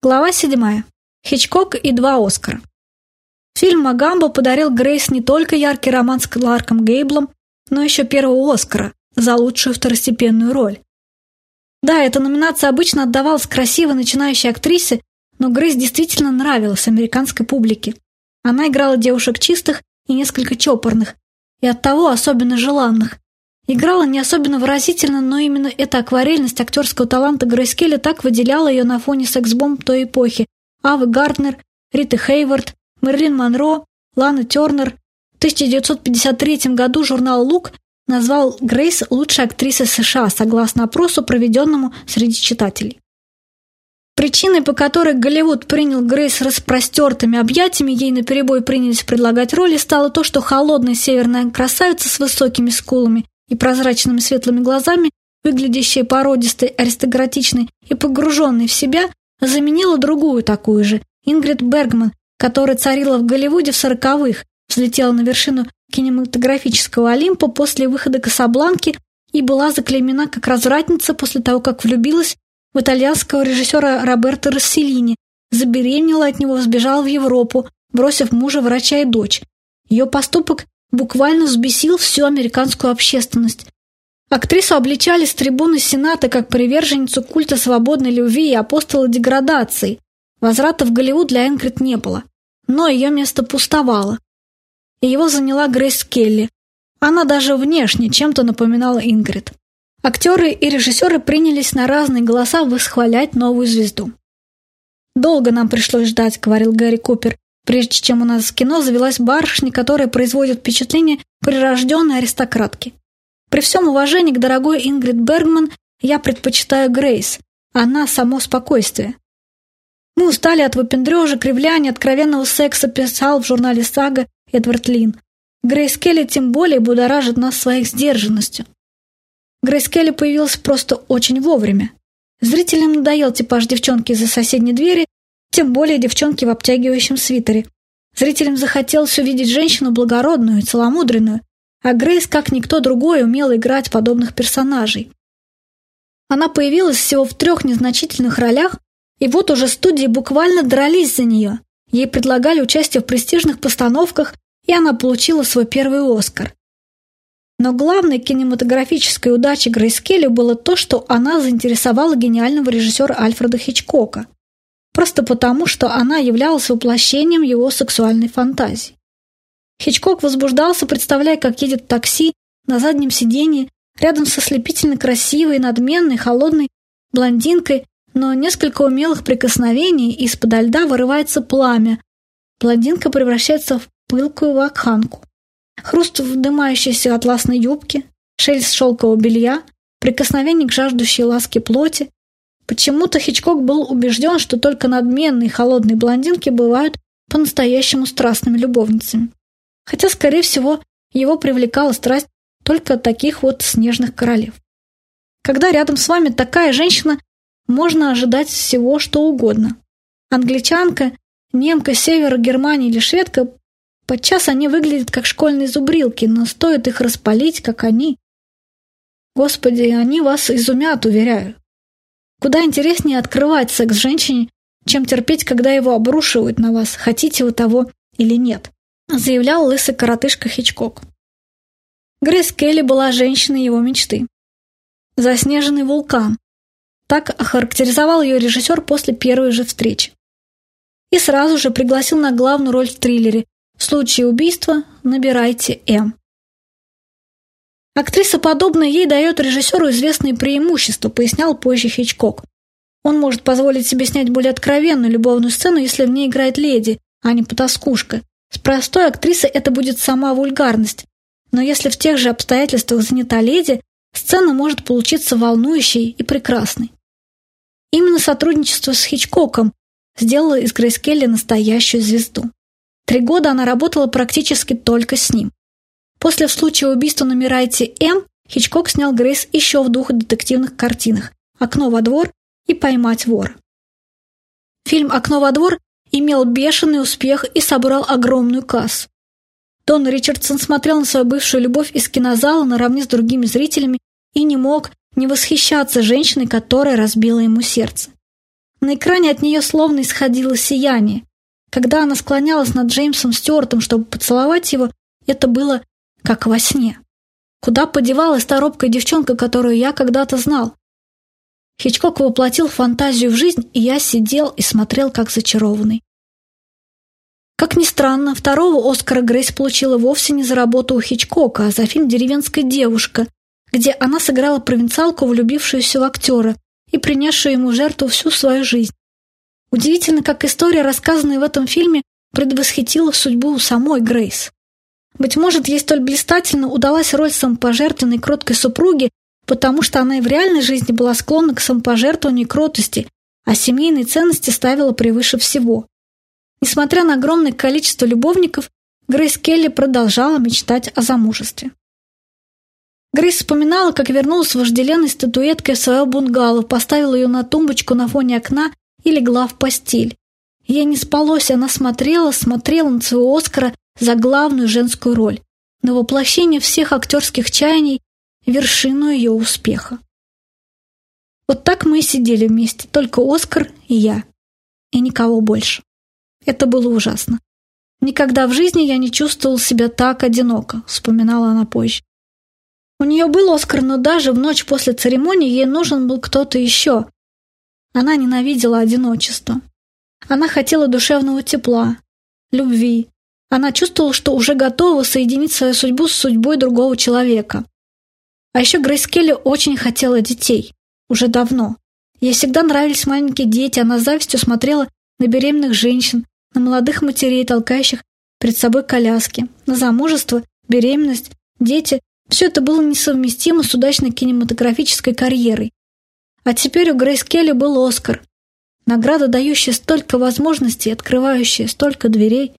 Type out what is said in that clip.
Глава 7. Хичкок и два Оскара. Фильм «Магамбо» подарил Грейс не только яркий роман с Кларком Гейблом, но еще первого Оскара за лучшую второстепенную роль. Да, эта номинация обычно отдавалась красивой начинающей актрисе, но Грейс действительно нравилась американской публике. Она играла девушек чистых и несколько чопорных, и оттого особенно желанных, Играла не особенно выразительно, но именно эта акварельность актерского таланта Грейс Келли так выделяла ее на фоне секс-бомб той эпохи. Авы Гарднер, Риты Хейвард, Мерлин Монро, Лана Тернер. В 1953 году журнал «Лук» назвал Грейс лучшей актрисой США, согласно опросу, проведенному среди читателей. Причиной, по которой Голливуд принял Грейс распростертыми объятиями, ей наперебой принялись предлагать роли, стало то, что холодная северная красавица с высокими скулами и прозрачными светлыми глазами, выглядящая породистой, аристократичной и погруженной в себя, заменила другую такую же, Ингрид Бергман, которая царила в Голливуде в сороковых, взлетела на вершину кинематографического Олимпа после выхода «Касабланки» и была заклеймена как развратница после того, как влюбилась в итальянского режиссера Роберто Расселини, забеременела от него, сбежала в Европу, бросив мужа, врача и дочь. Ее поступок буквально взбесил всю американскую общественность. Актрису обличали с трибуны Сената как приверженницу культа свободной любви и апостола деградации. Возврата в Голливуд для Энкрид не было, но ее место пустовало. И его заняла Грейс Келли. Она даже внешне чем-то напоминала Ингрид. Актеры и режиссеры принялись на разные голоса восхвалять новую звезду. «Долго нам пришлось ждать», — говорил Гэри Купер, прежде чем у нас в кино завелась барышня, которая производит впечатление прирожденной аристократки. При всем уважении к дорогой Ингрид Бергман я предпочитаю Грейс. Она – само спокойствие. Мы устали от выпендрежа, кривляния, откровенного секса, писал в журнале «Сага» Эдвард Лин. Грейс Келли тем более будоражит нас своей сдержанностью. Грейс Келли появилась просто очень вовремя. Зрителям надоел типаж девчонки из-за соседней двери, тем более девчонки в обтягивающем свитере. Зрителям захотелось увидеть женщину благородную целомудренную, а Грейс, как никто другой, умела играть подобных персонажей. Она появилась всего в трех незначительных ролях, и вот уже студии буквально дрались за нее. Ей предлагали участие в престижных постановках, и она получила свой первый «Оскар». Но главной кинематографической удачей Грейс Келли было то, что она заинтересовала гениального режиссера Альфреда Хичкока просто потому, что она являлась воплощением его сексуальной фантазии. Хичкок возбуждался, представляя, как едет такси на заднем сиденье рядом со слепительно красивой, надменной, холодной блондинкой, но несколько умелых прикосновений из-под льда вырывается пламя. Блондинка превращается в пылкую вакханку. Хруст вдымающейся атласной юбки, шелест шелкового белья, прикосновение к жаждущей ласки плоти, Почему-то Хичкок был убежден, что только надменные холодные блондинки бывают по-настоящему страстными любовницами. Хотя, скорее всего, его привлекала страсть только таких вот снежных королев. Когда рядом с вами такая женщина, можно ожидать всего, что угодно. Англичанка, немка, севера Германии или шведка, подчас они выглядят как школьные зубрилки, но стоит их распалить, как они. Господи, они вас изумят, уверяю. Куда интереснее открывать секс женщине, чем терпеть, когда его обрушивают на вас, хотите вы того или нет, заявлял лысый коротышка Хичкок. Грейс Келли была женщиной его мечты. Заснеженный вулкан. Так охарактеризовал ее режиссер после первой же встречи. И сразу же пригласил на главную роль в триллере «В случае убийства набирайте М». Актриса, подобная ей, дает режиссеру известные преимущества, пояснял позже Хичкок. Он может позволить себе снять более откровенную любовную сцену, если в ней играет леди, а не потаскушка. С простой актрисой это будет сама вульгарность. Но если в тех же обстоятельствах занята леди, сцена может получиться волнующей и прекрасной. Именно сотрудничество с Хичкоком сделало из Грейс Келли настоящую звезду. Три года она работала практически только с ним. После случая убийства на Мирайте М Хичкок снял Грейс еще в двух детективных картинах «Окно во двор» и «Поймать вора». Фильм «Окно во двор» имел бешеный успех и собрал огромную кассу. Дон Ричардсон смотрел на свою бывшую любовь из кинозала наравне с другими зрителями и не мог не восхищаться женщиной, которая разбила ему сердце. На экране от нее словно исходило сияние. Когда она склонялась над Джеймсом Стюартом, чтобы поцеловать его, это было как во сне. Куда подевалась та робкая девчонка, которую я когда-то знал? Хичкок воплотил фантазию в жизнь, и я сидел и смотрел как зачарованный. Как ни странно, второго Оскара Грейс получила вовсе не за работу у Хичкока, а за фильм «Деревенская девушка», где она сыграла провинциалку, влюбившуюся в актера и принесшую ему жертву всю свою жизнь. Удивительно, как история, рассказанная в этом фильме, предвосхитила судьбу самой Грейс. Быть может, ей столь блистательно удалась роль самопожертвенной кроткой супруги, потому что она и в реальной жизни была склонна к самопожертвованию и кротости, а семейные ценности ставила превыше всего. Несмотря на огромное количество любовников, Грейс Келли продолжала мечтать о замужестве. Грейс вспоминала, как вернулась с вожделенной статуэткой в свое бунгало, поставила ее на тумбочку на фоне окна и легла в постель. Ей не спалось, она смотрела, смотрела на своего Оскара за главную женскую роль, на воплощение всех актерских чаяний, вершину ее успеха. Вот так мы и сидели вместе, только Оскар и я, и никого больше. Это было ужасно. Никогда в жизни я не чувствовал себя так одиноко, вспоминала она позже. У нее был Оскар, но даже в ночь после церемонии ей нужен был кто-то еще. Она ненавидела одиночество. Она хотела душевного тепла, любви. Она чувствовала, что уже готова соединить свою судьбу с судьбой другого человека. А еще Грейс Келли очень хотела детей. Уже давно. Ей всегда нравились маленькие дети, она с завистью смотрела на беременных женщин, на молодых матерей, толкающих перед собой коляски, на замужество, беременность, дети. Все это было несовместимо с удачной кинематографической карьерой. А теперь у Грейс Келли был Оскар. Награда, дающая столько возможностей, открывающая столько дверей.